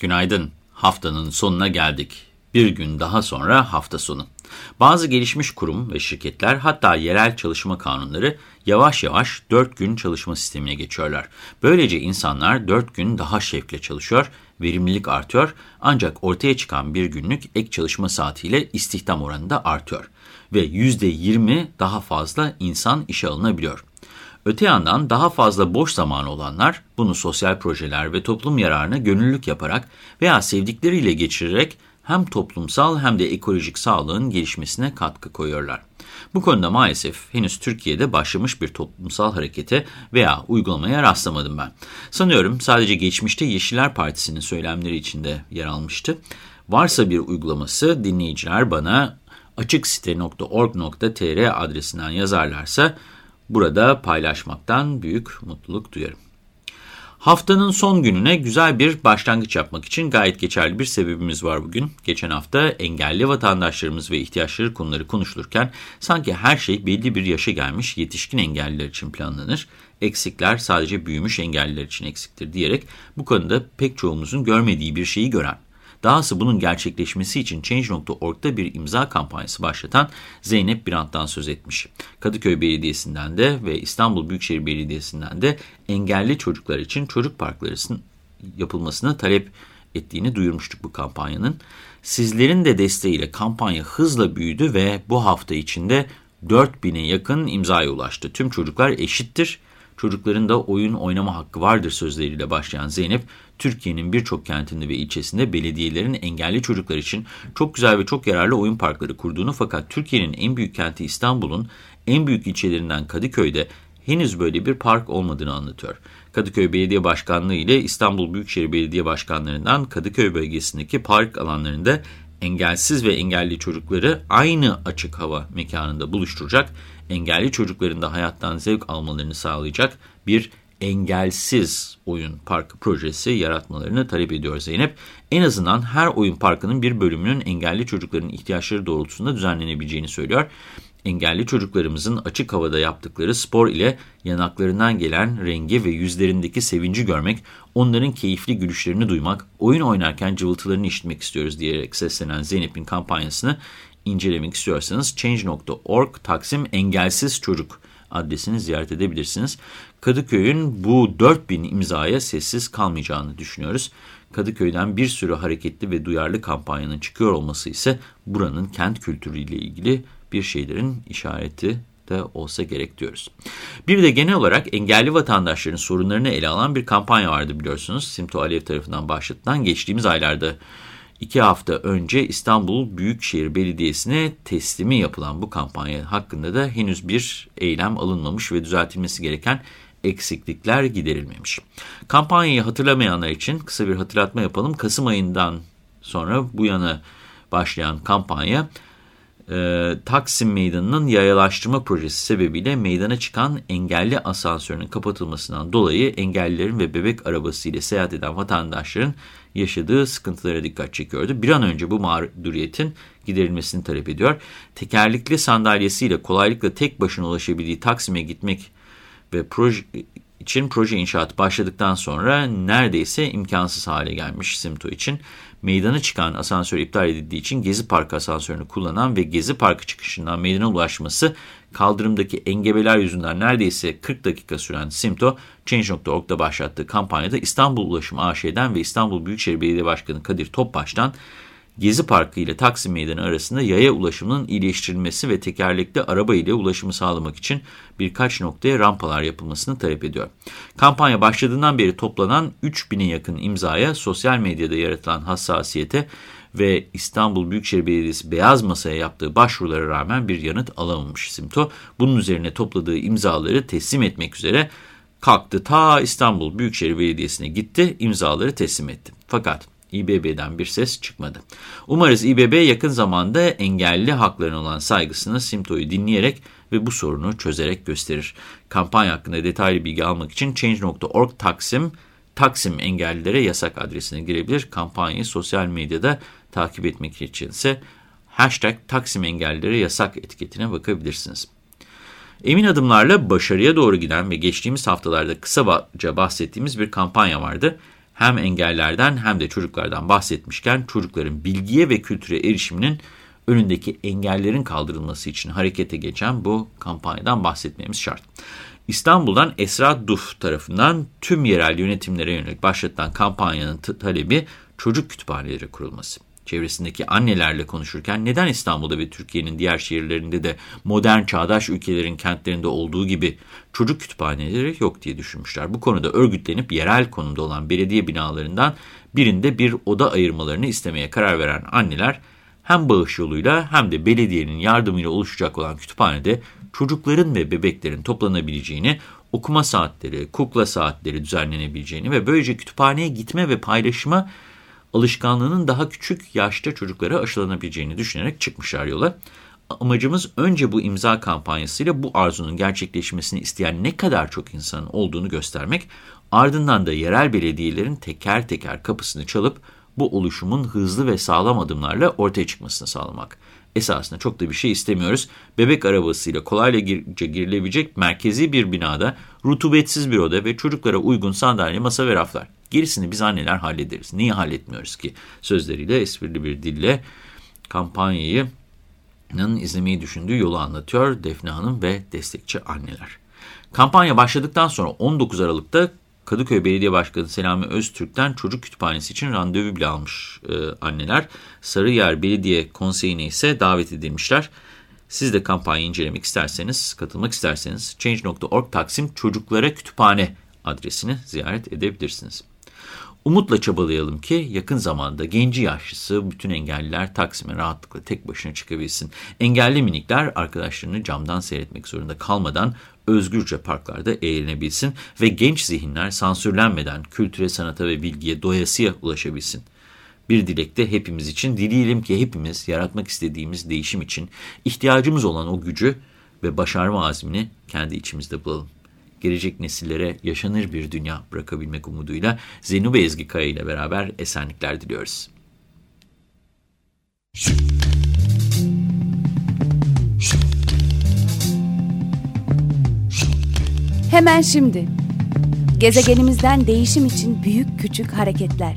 Günaydın. Haftanın sonuna geldik. Bir gün daha sonra hafta sonu. Bazı gelişmiş kurum ve şirketler hatta yerel çalışma kanunları yavaş yavaş 4 gün çalışma sistemine geçiyorlar. Böylece insanlar 4 gün daha şevkle çalışıyor, verimlilik artıyor ancak ortaya çıkan bir günlük ek çalışma saatiyle istihdam oranı da artıyor. Ve %20 daha fazla insan işe alınabiliyor. Öte yandan daha fazla boş zamanı olanlar bunu sosyal projeler ve toplum yararına gönüllülük yaparak veya sevdikleriyle geçirerek hem toplumsal hem de ekolojik sağlığın gelişmesine katkı koyuyorlar. Bu konuda maalesef henüz Türkiye'de başlamış bir toplumsal harekete veya uygulamaya rastlamadım ben. Sanıyorum sadece geçmişte Yeşiller Partisi'nin söylemleri içinde yer almıştı. Varsa bir uygulaması dinleyiciler bana açıksite.org.tr adresinden yazarlarsa burada paylaşmaktan büyük mutluluk duyarım. Haftanın son gününe güzel bir başlangıç yapmak için gayet geçerli bir sebebimiz var bugün. Geçen hafta engelli vatandaşlarımız ve ihtiyaçları konuları konuşulurken sanki her şey belli bir yaşa gelmiş yetişkin engelliler için planlanır. Eksikler sadece büyümüş engelliler için eksiktir diyerek bu konuda pek çoğumuzun görmediği bir şeyi gören Dahası bunun gerçekleşmesi için Change.org'da bir imza kampanyası başlatan Zeynep Birant'tan söz etmiş. Kadıköy Belediyesi'nden de ve İstanbul Büyükşehir Belediyesi'nden de engelli çocuklar için çocuk parklarının yapılmasını talep ettiğini duyurmuştuk bu kampanyanın. Sizlerin de desteğiyle kampanya hızla büyüdü ve bu hafta içinde 4000'e yakın imzaya ulaştı. Tüm çocuklar eşittir Çocukların da oyun oynama hakkı vardır sözleriyle başlayan Zeynep, Türkiye'nin birçok kentinde ve ilçesinde belediyelerin engelli çocuklar için çok güzel ve çok yararlı oyun parkları kurduğunu fakat Türkiye'nin en büyük kenti İstanbul'un en büyük ilçelerinden Kadıköy'de henüz böyle bir park olmadığını anlatıyor. Kadıköy Belediye Başkanlığı ile İstanbul Büyükşehir Belediye Başkanlarından Kadıköy bölgesindeki park alanlarında engelsiz ve engelli çocukları aynı açık hava mekanında buluşturacak engelli çocukların da hayattan zevk almalarını sağlayacak bir engelsiz oyun parkı projesi yaratmalarını talep ediyor Zeynep. En azından her oyun parkının bir bölümünün engelli çocukların ihtiyaçları doğrultusunda düzenlenebileceğini söylüyor. Engelli çocuklarımızın açık havada yaptıkları spor ile yanaklarından gelen rengi ve yüzlerindeki sevinci görmek, onların keyifli gülüşlerini duymak, oyun oynarken cıvıltılarını işitmek istiyoruz diyerek seslenen Zeynep'in kampanyasını incelemek istiyorsanız change.org Taksim Engelsiz Çocuk adresini ziyaret edebilirsiniz. Kadıköy'ün bu 4000 imzaya sessiz kalmayacağını düşünüyoruz. Kadıköy'den bir sürü hareketli ve duyarlı kampanyanın çıkıyor olması ise buranın kent kültürüyle ilgili bir şeylerin işareti de olsa gerek diyoruz. Bir de genel olarak engelli vatandaşların sorunlarını ele alan bir kampanya vardı biliyorsunuz. Simto Alev tarafından başlatılan geçtiğimiz aylarda İki hafta önce İstanbul Büyükşehir Belediyesi'ne teslimi yapılan bu kampanya hakkında da henüz bir eylem alınmamış ve düzeltilmesi gereken eksiklikler giderilmemiş. Kampanyayı hatırlamayanlar için kısa bir hatırlatma yapalım. Kasım ayından sonra bu yana başlayan kampanya e, Taksim Meydanı'nın yayalaştırma projesi sebebiyle meydana çıkan engelli asansörünün kapatılmasından dolayı engellilerin ve bebek arabasıyla seyahat eden vatandaşların yaşadığı sıkıntılara dikkat çekiyordu. Bir an önce bu mağduriyetin giderilmesini talep ediyor. Tekerlekli sandalyesiyle kolaylıkla tek başına ulaşabildiği Taksim'e gitmek ve proje için proje inşaatı başladıktan sonra neredeyse imkansız hale gelmiş Simto için. Meydana çıkan asansör iptal edildiği için Gezi Parkı asansörünü kullanan ve Gezi Parkı çıkışından meydana ulaşması kaldırımdaki engebeler yüzünden neredeyse 40 dakika süren Simto, Change.org'da başlattığı kampanyada İstanbul Ulaşım AŞ'den ve İstanbul Büyükşehir Belediye Başkanı Kadir Topbaş'tan Gezi Parkı ile Taksim Meydanı arasında yaya ulaşımının iyileştirilmesi ve tekerlekli araba ile ulaşımı sağlamak için birkaç noktaya rampalar yapılmasını talep ediyor. Kampanya başladığından beri toplanan 3000'e yakın imzaya sosyal medyada yaratılan hassasiyete ve İstanbul Büyükşehir Belediyesi Beyaz Masa'ya yaptığı başvurulara rağmen bir yanıt alamamış Simto. Bunun üzerine topladığı imzaları teslim etmek üzere kalktı ta İstanbul Büyükşehir Belediyesi'ne gitti imzaları teslim etti. Fakat İBB'den bir ses çıkmadı. Umarız İBB yakın zamanda engelli haklarına olan saygısını Simto'yu dinleyerek ve bu sorunu çözerek gösterir. Kampanya hakkında detaylı bilgi almak için Change.org Taksim, Taksim engellilere yasak adresine girebilir. Kampanyayı sosyal medyada takip etmek için ise hashtag Taksim engellilere yasak etiketine bakabilirsiniz. Emin adımlarla başarıya doğru giden ve geçtiğimiz haftalarda kısaca bahsettiğimiz bir kampanya vardı. Hem engellerden hem de çocuklardan bahsetmişken çocukların bilgiye ve kültüre erişiminin önündeki engellerin kaldırılması için harekete geçen bu kampanyadan bahsetmemiz şart. İstanbul'dan Esra Duf tarafından tüm yerel yönetimlere yönelik başlatılan kampanyanın talebi çocuk kütüphaneleri kurulması. Çevresindeki annelerle konuşurken neden İstanbul'da ve Türkiye'nin diğer şehirlerinde de modern çağdaş ülkelerin kentlerinde olduğu gibi çocuk kütüphaneleri yok diye düşünmüşler. Bu konuda örgütlenip yerel konumda olan belediye binalarından birinde bir oda ayırmalarını istemeye karar veren anneler hem bağış yoluyla hem de belediyenin yardımıyla oluşacak olan kütüphanede çocukların ve bebeklerin toplanabileceğini, okuma saatleri, kukla saatleri düzenlenebileceğini ve böylece kütüphaneye gitme ve paylaşıma alışkanlığının daha küçük yaşta çocuklara aşılanabileceğini düşünerek çıkmışlar yola. Amacımız önce bu imza kampanyasıyla bu arzunun gerçekleşmesini isteyen ne kadar çok insanın olduğunu göstermek, ardından da yerel belediyelerin teker teker kapısını çalıp bu oluşumun hızlı ve sağlam adımlarla ortaya çıkmasını sağlamak. Esasında çok da bir şey istemiyoruz. Bebek arabasıyla kolayca girilebilecek merkezi bir binada rutubetsiz bir oda ve çocuklara uygun sandalye, masa ve raflar. Gerisini biz anneler hallederiz. Niye halletmiyoruz ki? Sözleriyle esprili bir dille kampanyayı izlemeyi düşündüğü yolu anlatıyor Defne Hanım ve destekçi anneler. Kampanya başladıktan sonra 19 Aralık'ta Kadıköy Belediye Başkanı Selami Öztürk'ten çocuk kütüphanesi için randevu bile almış e, anneler. Sarıyer Belediye Konseyi'ne ise davet edilmişler. Siz de kampanyayı incelemek isterseniz, katılmak isterseniz Change.org Taksim Çocuklara Kütüphane adresini ziyaret edebilirsiniz. Umutla çabalayalım ki yakın zamanda genci yaşlısı bütün engelliler Taksim'e rahatlıkla tek başına çıkabilsin. Engelli minikler arkadaşlarını camdan seyretmek zorunda kalmadan özgürce parklarda eğlenebilsin ve genç zihinler sansürlenmeden kültüre, sanata ve bilgiye doyasıya ulaşabilsin. Bir dilekte hepimiz için dileyelim ki hepimiz yaratmak istediğimiz değişim için ihtiyacımız olan o gücü ve başarma azmini kendi içimizde bulalım gelecek nesillere yaşanır bir dünya bırakabilmek umuduyla Zeynep Ezgi Kaya ile beraber esenlikler diliyoruz. Hemen şimdi. Gezegenimizden değişim için büyük küçük hareketler.